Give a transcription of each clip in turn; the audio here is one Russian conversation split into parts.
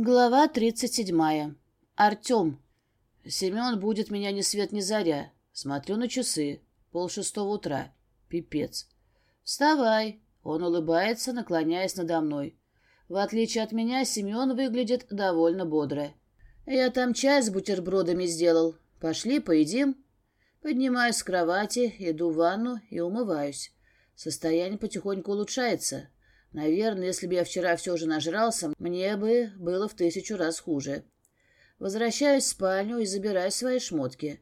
Глава тридцать седьмая. Артем. Семен будет меня ни свет ни заря. Смотрю на часы. Пол шестого утра. Пипец. Вставай. Он улыбается, наклоняясь надо мной. В отличие от меня, Семен выглядит довольно бодро. Я там чай с бутербродами сделал. Пошли, поедим. Поднимаюсь с кровати, иду в ванну и умываюсь. Состояние потихоньку улучшается. Наверное, если бы я вчера все же нажрался, мне бы было в тысячу раз хуже. Возвращаюсь в спальню и забираю свои шмотки.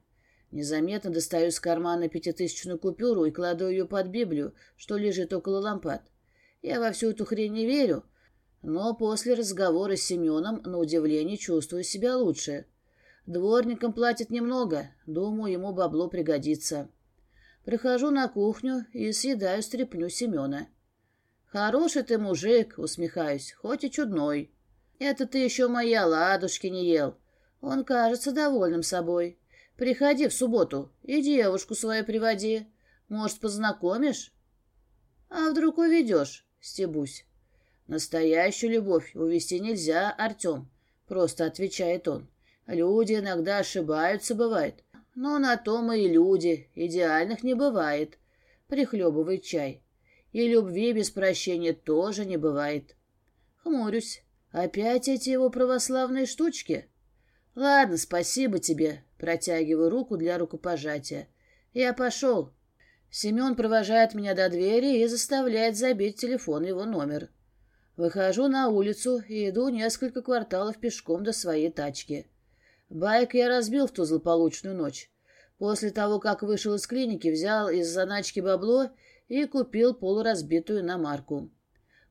Незаметно достаю из кармана пятитысячную купюру и кладу ее под Библию, что лежит около лампад. Я во всю эту хрень не верю, но после разговора с Семеном, на удивление, чувствую себя лучше. Дворникам платят немного, думаю, ему бабло пригодится. Прихожу на кухню и съедаю стряпню Семена. «Хороший ты мужик», — усмехаюсь, — «хоть и чудной». «Это ты еще моя ладушки не ел». Он кажется довольным собой. «Приходи в субботу и девушку свою приводи. Может, познакомишь?» «А вдруг уведешь?» — стебусь. «Настоящую любовь увести нельзя, Артем», — просто отвечает он. «Люди иногда ошибаются, бывает. Но на то мы и люди, идеальных не бывает», — прихлебывает чай. И любви без прощения тоже не бывает. Хмурюсь. Опять эти его православные штучки? Ладно, спасибо тебе. Протягиваю руку для рукопожатия. Я пошел. Семен провожает меня до двери и заставляет забить телефон его номер. Выхожу на улицу и иду несколько кварталов пешком до своей тачки. Байк я разбил в ту злополучную ночь. После того, как вышел из клиники, взял из заначки бабло и купил полуразбитую иномарку.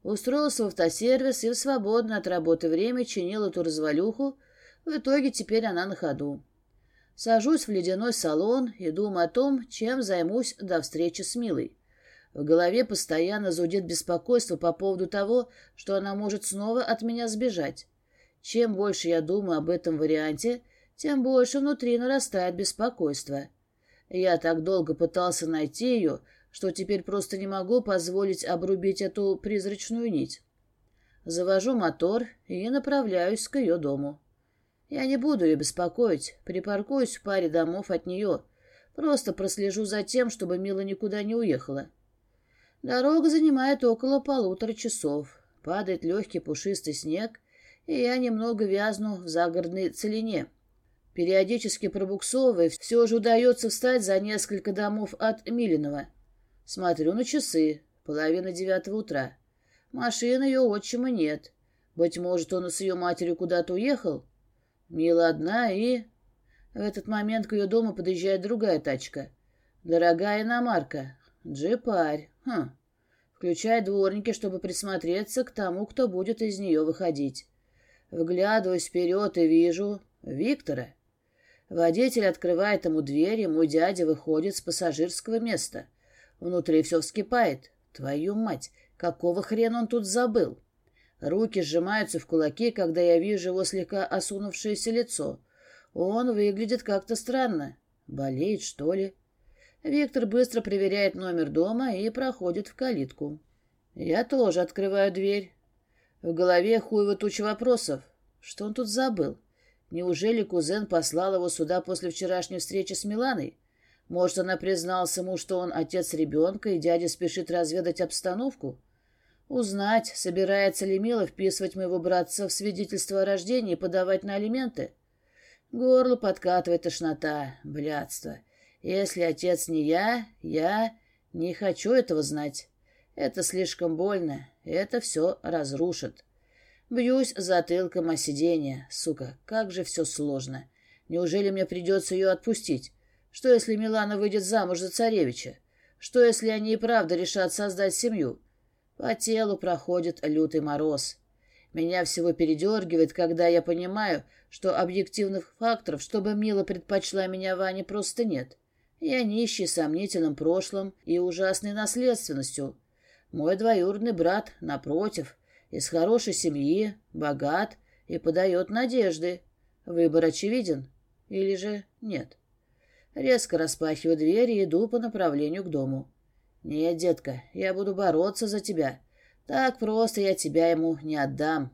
Устроился в автосервис и в свободное от работы время чинил эту развалюху, в итоге теперь она на ходу. Сажусь в ледяной салон и думаю о том, чем займусь до встречи с Милой. В голове постоянно зудит беспокойство по поводу того, что она может снова от меня сбежать. Чем больше я думаю об этом варианте, тем больше внутри нарастает беспокойство. Я так долго пытался найти ее, что теперь просто не могу позволить обрубить эту призрачную нить. Завожу мотор и направляюсь к ее дому. Я не буду ее беспокоить, припаркуюсь в паре домов от нее, просто прослежу за тем, чтобы Мила никуда не уехала. Дорога занимает около полутора часов, падает легкий пушистый снег, и я немного вязну в загородной целине. Периодически пробуксовывая, все же удается встать за несколько домов от Милинова. Смотрю на часы. Половина девятого утра. Машины ее отчима нет. Быть может, он с ее матерью куда-то уехал? Мила одна и... В этот момент к ее дому подъезжает другая тачка. Дорогая иномарка. Джипарь. Хм. Включаю дворники, чтобы присмотреться к тому, кто будет из нее выходить. Вглядываюсь вперед и вижу Виктора. Водитель открывает ему дверь, и мой дядя выходит с пассажирского места. Внутри все вскипает. Твою мать, какого хрена он тут забыл? Руки сжимаются в кулаки, когда я вижу его слегка осунувшееся лицо. Он выглядит как-то странно. Болеет, что ли? Виктор быстро проверяет номер дома и проходит в калитку. Я тоже открываю дверь. В голове хуево туча вопросов. Что он тут забыл? Неужели кузен послал его сюда после вчерашней встречи с Миланой? Может, она призналась ему, что он отец ребенка, и дядя спешит разведать обстановку? Узнать, собирается ли Мила вписывать моего братца в свидетельство о рождении и подавать на алименты? Горло подкатывает тошнота, блядство. Если отец не я, я не хочу этого знать. Это слишком больно, это все разрушит. Бьюсь затылком о сиденье. Сука, как же все сложно. Неужели мне придется ее отпустить? Что, если Милана выйдет замуж за царевича? Что, если они и правда решат создать семью? По телу проходит лютый мороз. Меня всего передергивает, когда я понимаю, что объективных факторов, чтобы Мила предпочла меня Ване, просто нет. Я нищий, сомнительным прошлым и ужасной наследственностью. Мой двоюродный брат, напротив, из хорошей семьи, богат и подает надежды. Выбор очевиден. Или же нет? Резко распахиваю дверь и иду по направлению к дому. «Нет, детка, я буду бороться за тебя. Так просто я тебя ему не отдам».